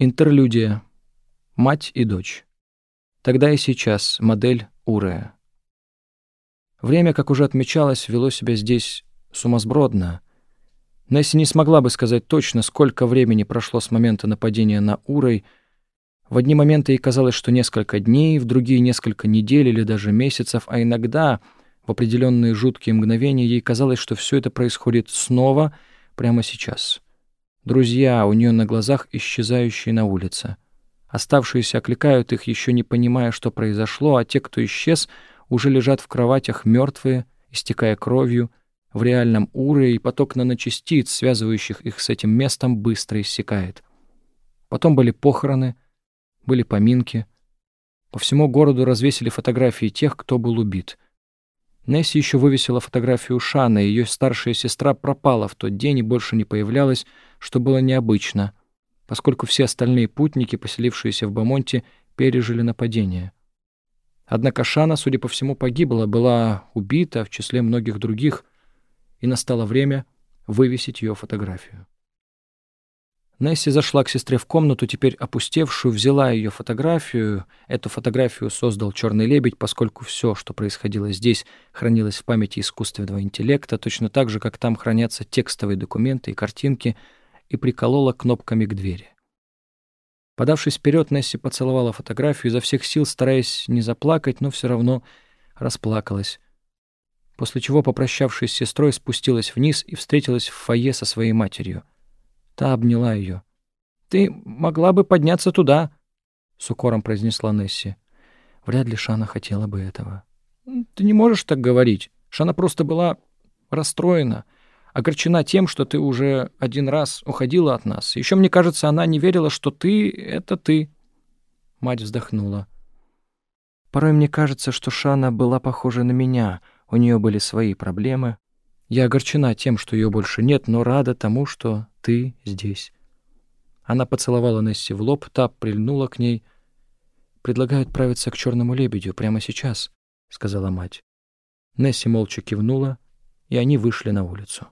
Интерлюдия. Мать и дочь. Тогда и сейчас модель Урея. Время, как уже отмечалось, вело себя здесь сумасбродно. Несси не смогла бы сказать точно, сколько времени прошло с момента нападения на Урой. В одни моменты ей казалось, что несколько дней, в другие — несколько недель или даже месяцев, а иногда, в определенные жуткие мгновения, ей казалось, что все это происходит снова, прямо сейчас — Друзья у нее на глазах, исчезающие на улице. Оставшиеся окликают их, еще не понимая, что произошло, а те, кто исчез, уже лежат в кроватях мертвые, истекая кровью, в реальном уре, и поток наночастиц, связывающих их с этим местом, быстро иссякает. Потом были похороны, были поминки. По всему городу развесили фотографии тех, кто был убит — Несси еще вывесила фотографию Шана, ее старшая сестра пропала в тот день и больше не появлялась, что было необычно, поскольку все остальные путники, поселившиеся в Бамонте, пережили нападение. Однако Шана, судя по всему, погибла, была убита в числе многих других, и настало время вывесить ее фотографию. Несси зашла к сестре в комнату, теперь опустевшую, взяла ее фотографию. Эту фотографию создал «Черный лебедь», поскольку все, что происходило здесь, хранилось в памяти искусственного интеллекта, точно так же, как там хранятся текстовые документы и картинки, и приколола кнопками к двери. Подавшись вперед, Несси поцеловала фотографию, изо всех сил стараясь не заплакать, но все равно расплакалась. После чего, попрощавшись с сестрой, спустилась вниз и встретилась в фойе со своей матерью — Та обняла ее. «Ты могла бы подняться туда», — с укором произнесла Несси. Вряд ли Шана хотела бы этого. «Ты не можешь так говорить. Шана просто была расстроена, огорчена тем, что ты уже один раз уходила от нас. Еще, мне кажется, она не верила, что ты — это ты». Мать вздохнула. «Порой мне кажется, что Шана была похожа на меня. У нее были свои проблемы. Я огорчена тем, что ее больше нет, но рада тому, что ты здесь». Она поцеловала Несси в лоб, та прильнула к ней. «Предлагаю отправиться к черному лебедю прямо сейчас», — сказала мать. Несси молча кивнула, и они вышли на улицу.